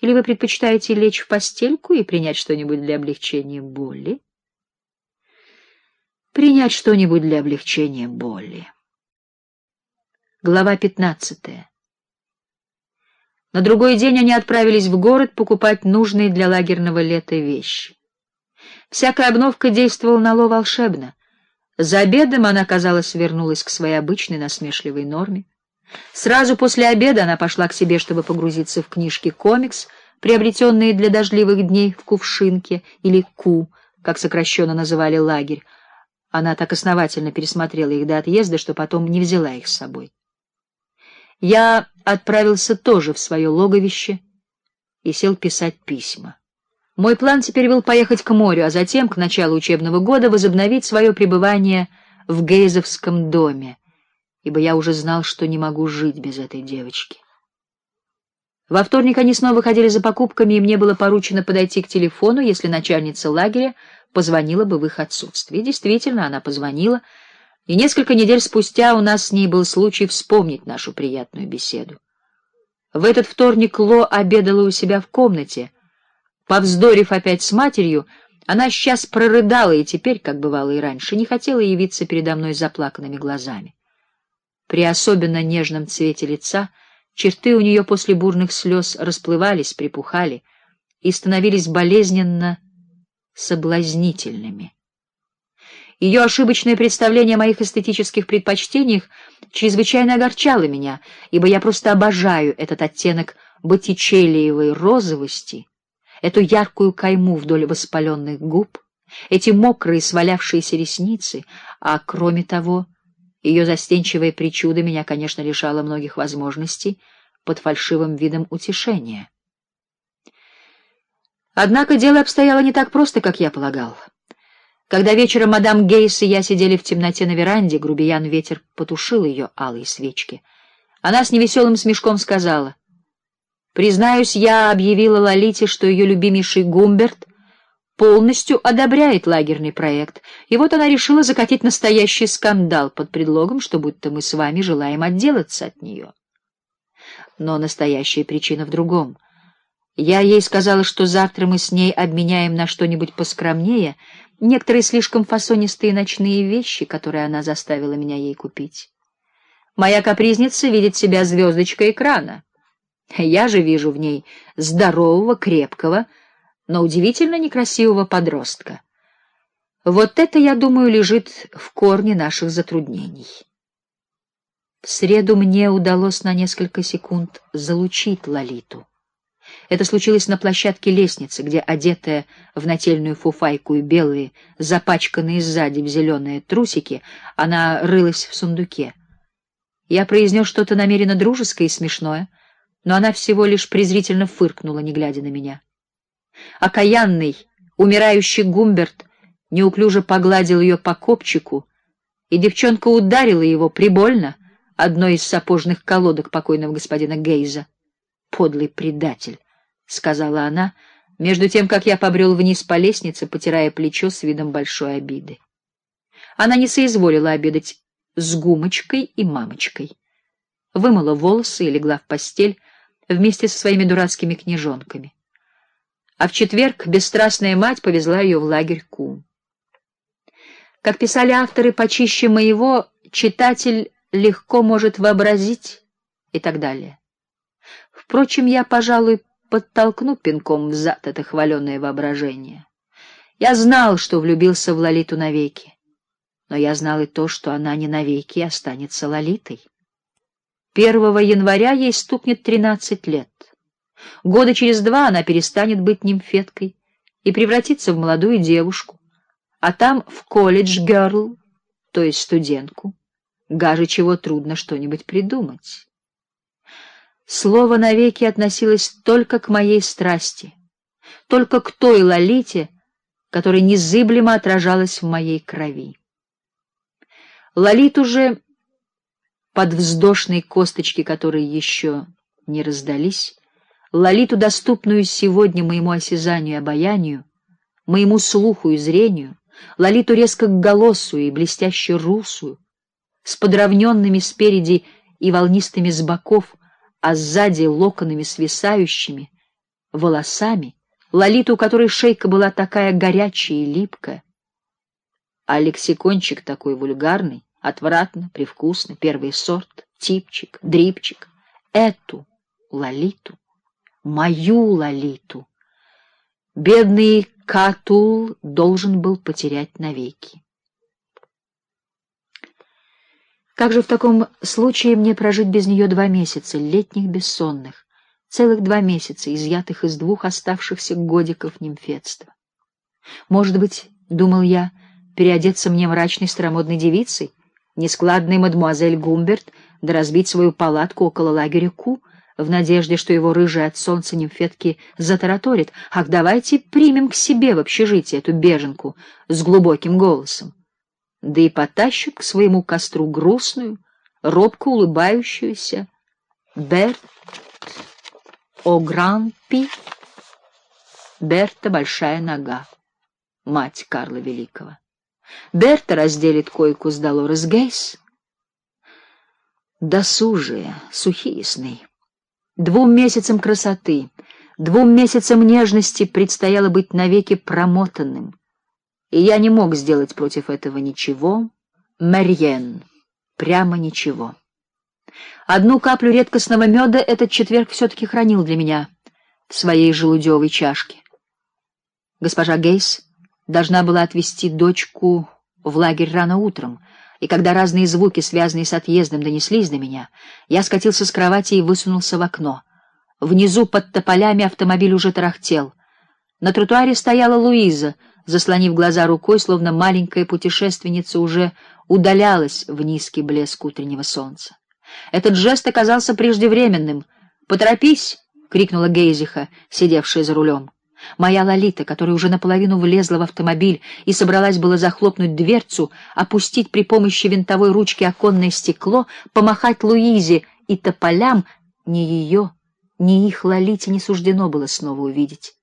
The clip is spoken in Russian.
Или вы предпочитаете лечь в постельку и принять что-нибудь для облегчения боли? Принять что-нибудь для облегчения боли. Глава пятнадцатая. На другой день они отправились в город покупать нужные для лагерного лета вещи. Всякая обновка действовала на Ло волшебно. За обедом она, казалось, вернулась к своей обычной насмешливой норме. Сразу после обеда она пошла к себе, чтобы погрузиться в книжки комикс, приобретенные для дождливых дней в Кувшинке или Ку, как сокращенно называли лагерь. Она так основательно пересмотрела их до отъезда, что потом не взяла их с собой. Я отправился тоже в свое логовище и сел писать письма. Мой план теперь был поехать к морю, а затем к началу учебного года возобновить свое пребывание в Гейзовском доме, ибо я уже знал, что не могу жить без этой девочки. Во вторник они снова ходили за покупками, и мне было поручено подойти к телефону, если начальница лагеря позвонила бы в их отсутствие. действительно, она позвонила и несколько недель спустя у нас с ней был случай вспомнить нашу приятную беседу. В этот вторник Ло обедала у себя в комнате. Повздорив опять с матерью, она сейчас прорыдала и теперь, как бывало и раньше, не хотела явиться передо мной с заплаканными глазами. При особенно нежном цвете лица черты у нее после бурных слез расплывались, припухали и становились болезненно соблазнительными. Ее ошибочное представление о моих эстетических предпочтениях чрезвычайно огорчало меня, ибо я просто обожаю этот оттенок боттичеллиевой розовости, эту яркую кайму вдоль воспаленных губ, эти мокрые свалявшиеся ресницы, а кроме того, ее застенчивое причуда меня, конечно, лишало многих возможностей под фальшивым видом утешения. Однако дело обстояло не так просто, как я полагал. Когда вечером мадам Гейс и я сидели в темноте на веранде, грубиян ветер потушил ее алые свечки. Она с невеселым смешком сказала: "Признаюсь, я объявила Лолите, что ее любимейший Гумберт полностью одобряет лагерный проект, и вот она решила закатить настоящий скандал под предлогом, что будто мы с вами желаем отделаться от нее. Но настоящая причина в другом. Я ей сказала, что завтра мы с ней обменяем на что-нибудь поскромнее некоторые слишком фасонистые ночные вещи, которые она заставила меня ей купить. Моя капризница видит себя звездочкой экрана. Я же вижу в ней здорового, крепкого, но удивительно некрасивого подростка. Вот это, я думаю, лежит в корне наших затруднений. В среду мне удалось на несколько секунд залучить Лолиту. Это случилось на площадке лестницы, где одетая в нательную фуфайку и белые, запачканные сзади в зеленые трусики, она рылась в сундуке. Я произнес что-то намеренно дружеское и смешное, но она всего лишь презрительно фыркнула, не глядя на меня. Окаянный, умирающий Гумберт неуклюже погладил ее по копчику, и девчонка ударила его прибольно одной из сапожных колодок покойного господина Гейза. Подлый предатель сказала она, между тем как я побрел вниз по лестнице, потирая плечо с видом большой обиды. Она не соизволила обедать с гумочкой и мамочкой. Вымыла волосы и легла в постель вместе со своими дурацкими книжонками. А в четверг бесстрастная мать повезла ее в лагерь Ку. Как писали авторы почище моего, читатель легко может вообразить и так далее. Впрочем, я, пожалуй, подтолкну пинком в зад это хваленое воображение. Я знал, что влюбился в Лолиту навеки, но я знал и то, что она не навеки останется Лолитой. Первого января ей стукнет тринадцать лет. Года через два она перестанет быть нимфеткой и превратится в молодую девушку, а там в колледж-герл, то есть студентку. Гаже чего трудно что-нибудь придумать. Слово навеки относилось только к моей страсти, только к той Лолите, которая незыблемо отражалась в моей крови. Лолиту же под вздошной косточки, которые еще не раздались, Лолиту, доступную сегодня моему осязанию и обаянию, моему слуху и зрению, Лолиту резко голосу и блестяще русую, с подровненными спереди и волнистыми с боков, а сзади локонами свисающими, волосами, Лолиту, у которой шейка была такая горячая и липкая, а лексикончик такой вульгарный, отвратно, привкусно, первый сорт, типчик, дрипчик. Эту Лолиту, мою Лолиту, бедный Катул должен был потерять навеки. Как же в таком случае мне прожить без нее два месяца, летних бессонных, целых два месяца, изъятых из двух оставшихся годиков нимфетства? Может быть, думал я, переодеться мне мрачной старомодной девицей, нескладной мадемуазель Гумберт, да разбить свою палатку около лагеря Ку, в надежде, что его рыжие от солнца нимфетки затараторит: "Ах, давайте примем к себе в общежитие эту беженку с глубоким голосом". Да и потащат к своему костру грустную, робко улыбающуюся Берт о Гран-Пи Берта большая нога, мать Карла Великого. Берта разделит койку с Долорес Гейс. Досужие, сухие сны. Двум месяцам красоты, двум месяцам нежности предстояло быть навеки промотанным. И я не мог сделать против этого ничего, Марьен, прямо ничего. Одну каплю редкостного меда этот четверг все таки хранил для меня в своей желудевой чашке. Госпожа Гейс должна была отвезти дочку в лагерь рано утром, и когда разные звуки, связанные с отъездом, донеслись до меня, я скатился с кровати и высунулся в окно. Внизу под тополями автомобиль уже тарахтел. На тротуаре стояла Луиза, заслонив глаза рукой, словно маленькая путешественница уже удалялась в низкий блеск утреннего солнца. Этот жест оказался преждевременным. "Поторопись!" крикнула Гейзиха, сидевшая за рулем. Моя Лолита, которая уже наполовину влезла в автомобиль и собралась было захлопнуть дверцу, опустить при помощи винтовой ручки оконное стекло, помахать Луизе и тополям, ни ее, ни их Лолите не суждено было снова увидеть.